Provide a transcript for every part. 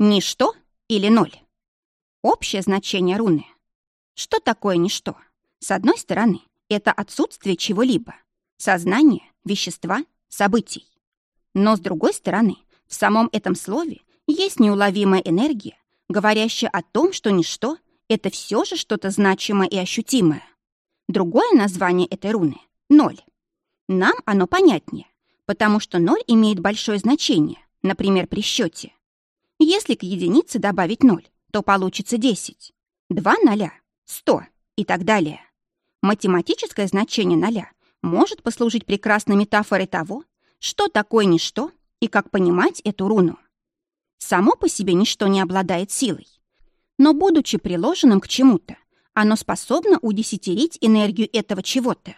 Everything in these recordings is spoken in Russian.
Ничто или ноль? Общее значение руны. Что такое ничто? С одной стороны, это отсутствие чего-либо. Сознания, вещества, событий. Но с другой стороны, в самом этом слове есть неуловимая энергия, говорящая о том, что ничто — это все же что-то значимое и ощутимое. Другое название этой руны — ноль. Нам оно понятнее, потому что ноль имеет большое значение, например, при счете. Если к единице добавить ноль, то получится 10. Два ноля — 100 и так далее. Математическое значение ноля может послужить прекрасной метафорой того, что такое ничто и как понимать эту руну. Само по себе ничто не обладает силой, но, будучи приложенным к чему-то, оно способно удесятерить энергию этого чего-то.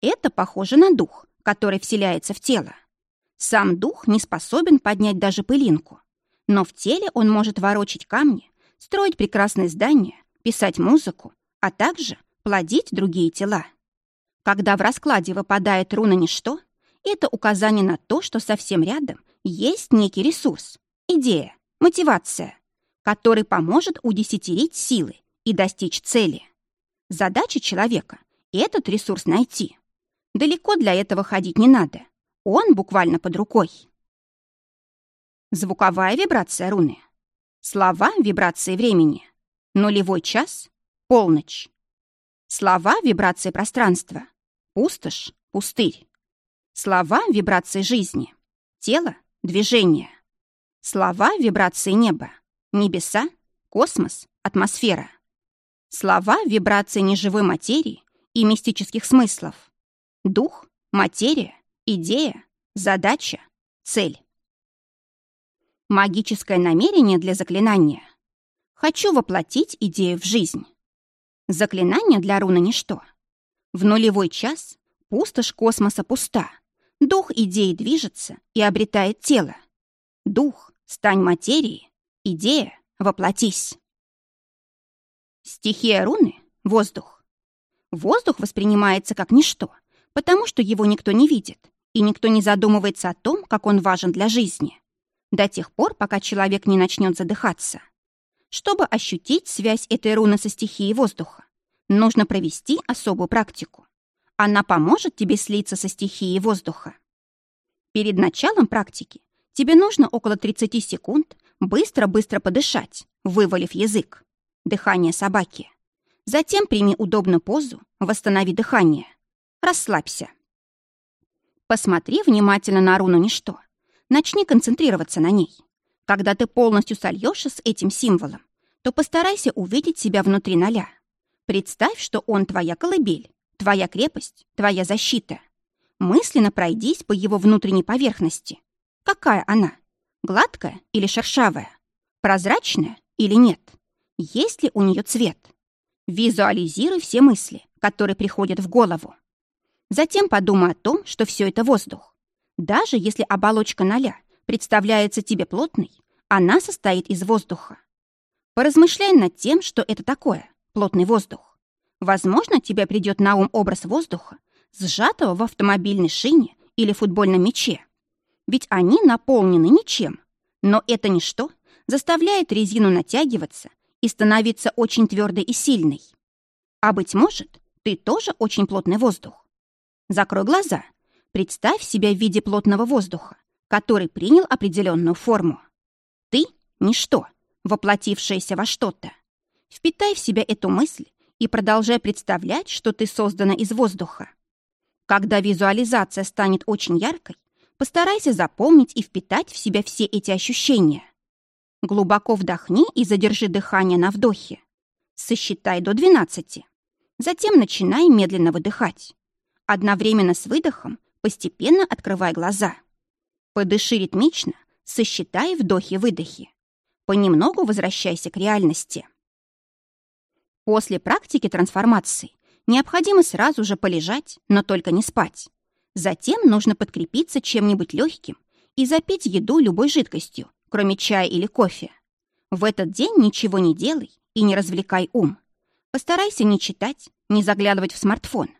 Это похоже на дух, который вселяется в тело. Сам дух не способен поднять даже пылинку, но в теле он может ворочать камни, строить прекрасные здания, писать музыку, а также плодить другие тела. Когда в раскладе выпадает руна «ничто», это указание на то, что совсем рядом есть некий ресурс, идея, мотивация, который поможет удесятерить силы и достичь цели. Задача человека — этот ресурс найти. Далеко для этого ходить не надо. Он буквально под рукой. Звуковая вибрация руны. Слова вибрации времени. Нулевой час. Полночь. Слова вибрации пространства. Пустошь. Пустырь. Слова вибрации жизни. Тело. Движение. Слова вибрации неба. Небеса. Космос. Атмосфера. Слова вибрации неживой материи и мистических смыслов. Дух, материя, идея, задача, цель. Магическое намерение для заклинания. Хочу воплотить идею в жизнь. Заклинание для руны ничто. В нулевой час пустошь космоса пуста. Дух идеи движется и обретает тело. Дух, стань материей. Идея, воплотись. Стихия руны — воздух. Воздух воспринимается как ничто — потому что его никто не видит, и никто не задумывается о том, как он важен для жизни, до тех пор, пока человек не начнет задыхаться. Чтобы ощутить связь этой руны со стихией воздуха, нужно провести особую практику. Она поможет тебе слиться со стихией воздуха. Перед началом практики тебе нужно около 30 секунд быстро-быстро подышать, вывалив язык. Дыхание собаки. Затем прими удобную позу, восстанови дыхание – Расслабься. Посмотри внимательно на руну «Ничто». Начни концентрироваться на ней. Когда ты полностью сольешься с этим символом, то постарайся увидеть себя внутри ноля. Представь, что он твоя колыбель, твоя крепость, твоя защита. Мысленно пройдись по его внутренней поверхности. Какая она? Гладкая или шершавая? Прозрачная или нет? Есть ли у нее цвет? Визуализируй все мысли, которые приходят в голову. Затем подумай о том, что все это воздух. Даже если оболочка ноля представляется тебе плотной, она состоит из воздуха. Поразмышляй над тем, что это такое – плотный воздух. Возможно, тебе придет на ум образ воздуха, сжатого в автомобильной шине или футбольном мяче. Ведь они наполнены ничем. Но это ничто заставляет резину натягиваться и становиться очень твердой и сильной. А быть может, ты тоже очень плотный воздух. Закрой глаза. Представь себя в виде плотного воздуха, который принял определенную форму. Ты — ничто, воплотившееся во что-то. Впитай в себя эту мысль и продолжай представлять, что ты создана из воздуха. Когда визуализация станет очень яркой, постарайся запомнить и впитать в себя все эти ощущения. Глубоко вдохни и задержи дыхание на вдохе. Сосчитай до 12. Затем начинай медленно выдыхать. Одновременно с выдохом постепенно открывай глаза. Подыши ритмично, сосчитай вдохи-выдохи. Понемногу возвращайся к реальности. После практики трансформации необходимо сразу же полежать, но только не спать. Затем нужно подкрепиться чем-нибудь легким и запить еду любой жидкостью, кроме чая или кофе. В этот день ничего не делай и не развлекай ум. Постарайся не читать, не заглядывать в смартфон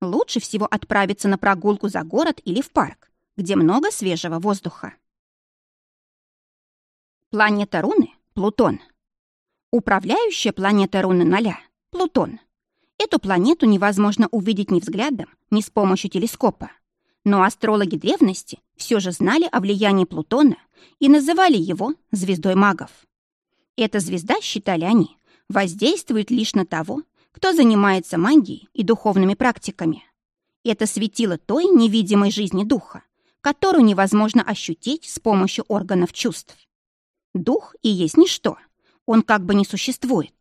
лучше всего отправиться на прогулку за город или в парк, где много свежего воздуха. Планета руны — Плутон. Управляющая планета руны ноля — Плутон. Эту планету невозможно увидеть ни взглядом, ни с помощью телескопа. Но астрологи древности все же знали о влиянии Плутона и называли его звездой магов. Эта звезда, считали они, воздействует лишь на того, кто занимается магией и духовными практиками. Это светило той невидимой жизни духа, которую невозможно ощутить с помощью органов чувств. Дух и есть ничто, он как бы не существует.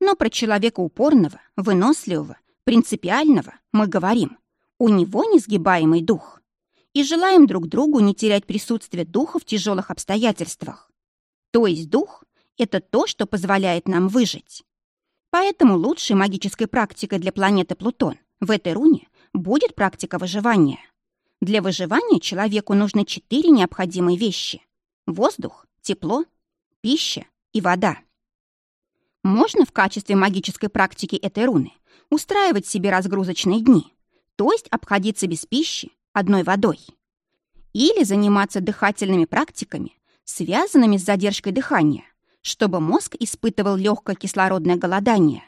Но про человека упорного, выносливого, принципиального мы говорим. У него несгибаемый дух. И желаем друг другу не терять присутствие духа в тяжелых обстоятельствах. То есть дух — это то, что позволяет нам выжить. Поэтому лучшей магической практикой для планеты Плутон в этой руне будет практика выживания. Для выживания человеку нужны четыре необходимые вещи – воздух, тепло, пища и вода. Можно в качестве магической практики этой руны устраивать себе разгрузочные дни, то есть обходиться без пищи, одной водой. Или заниматься дыхательными практиками, связанными с задержкой дыхания, чтобы мозг испытывал легкое кислородное голодание.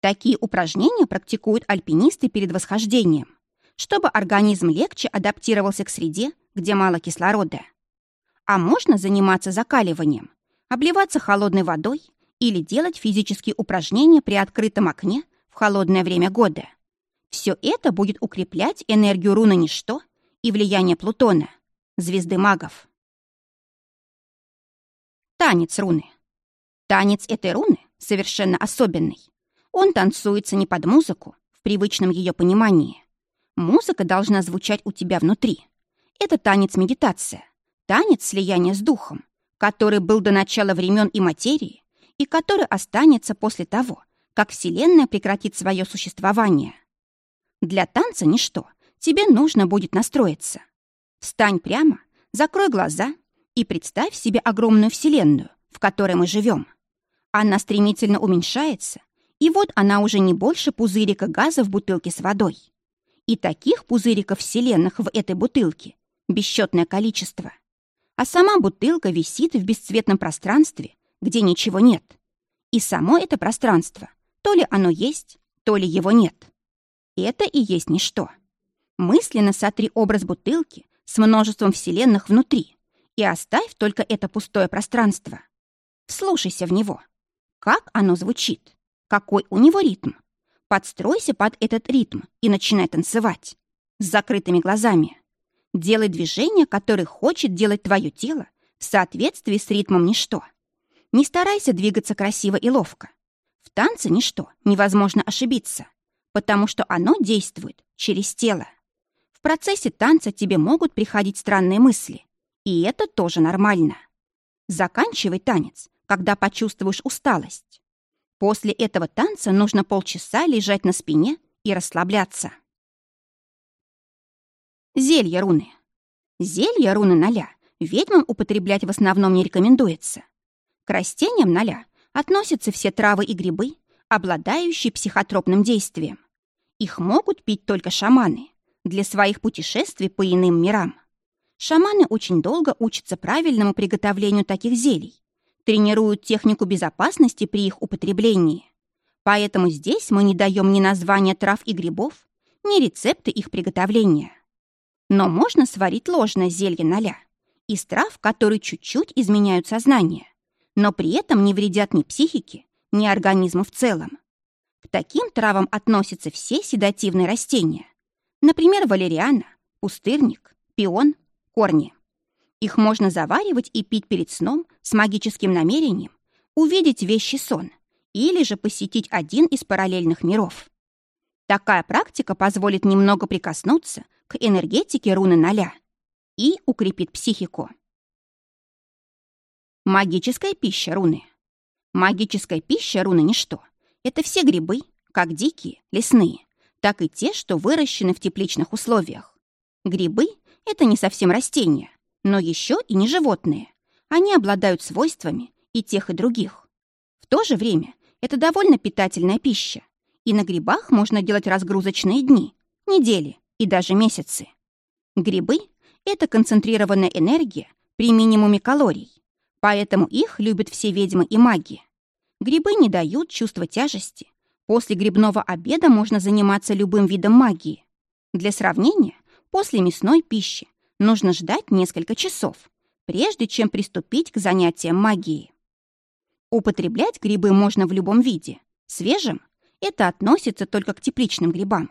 Такие упражнения практикуют альпинисты перед восхождением, чтобы организм легче адаптировался к среде, где мало кислорода. А можно заниматься закаливанием, обливаться холодной водой или делать физические упражнения при открытом окне в холодное время года. Все это будет укреплять энергию руны ничто и влияние Плутона, звезды магов. Танец руны. Танец этой руны совершенно особенный. Он танцуется не под музыку, в привычном ее понимании. Музыка должна звучать у тебя внутри. Это танец-медитация, танец слияния с духом, который был до начала времен и материи, и который останется после того, как Вселенная прекратит свое существование. Для танца ничто, тебе нужно будет настроиться. Встань прямо, закрой глаза и представь себе огромную Вселенную, в которой мы живем. Она стремительно уменьшается, и вот она уже не больше пузырика газа в бутылке с водой. И таких пузыриков вселенных в этой бутылке бесчетное количество. А сама бутылка висит в бесцветном пространстве, где ничего нет. И само это пространство, то ли оно есть, то ли его нет. Это и есть ничто. Мысленно сотри образ бутылки с множеством вселенных внутри и оставь только это пустое пространство. Вслушайся в него. Как оно звучит? Какой у него ритм? Подстройся под этот ритм и начинай танцевать. С закрытыми глазами. Делай движения, которые хочет делать твое тело в соответствии с ритмом ничто. Не старайся двигаться красиво и ловко. В танце ничто невозможно ошибиться, потому что оно действует через тело. В процессе танца тебе могут приходить странные мысли, и это тоже нормально. Заканчивай танец, когда почувствуешь усталость. После этого танца нужно полчаса лежать на спине и расслабляться. Зелье руны. Зелье руны ноля ведьмам употреблять в основном не рекомендуется. К растениям ноля относятся все травы и грибы, обладающие психотропным действием. Их могут пить только шаманы для своих путешествий по иным мирам. Шаманы очень долго учатся правильному приготовлению таких зелий, тренируют технику безопасности при их употреблении. Поэтому здесь мы не даем ни названия трав и грибов, ни рецепты их приготовления. Но можно сварить ложное зелье ноля из трав, которые чуть-чуть изменяют сознание, но при этом не вредят ни психике, ни организму в целом. К таким травам относятся все седативные растения. Например, валериана, пустырник, пион, корни. Их можно заваривать и пить перед сном с магическим намерением увидеть вещий сон или же посетить один из параллельных миров. Такая практика позволит немного прикоснуться к энергетике руны ноля и укрепит психику. Магическая пища руны. Магическая пища руны – ничто. Это все грибы, как дикие, лесные, так и те, что выращены в тепличных условиях. Грибы – это не совсем растения, но еще и не животные. Они обладают свойствами и тех, и других. В то же время это довольно питательная пища, и на грибах можно делать разгрузочные дни, недели и даже месяцы. Грибы – это концентрированная энергия при минимуме калорий, Поэтому их любят все ведьмы и маги. Грибы не дают чувства тяжести. После грибного обеда можно заниматься любым видом магии. Для сравнения, после мясной пищи нужно ждать несколько часов, прежде чем приступить к занятиям магией. Употреблять грибы можно в любом виде. Свежим – это относится только к тепличным грибам.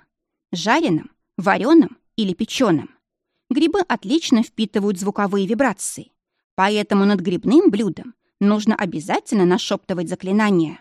Жареным, вареным или печеным. Грибы отлично впитывают звуковые вибрации, поэтому над грибным блюдом нужно обязательно нашептывать заклинания.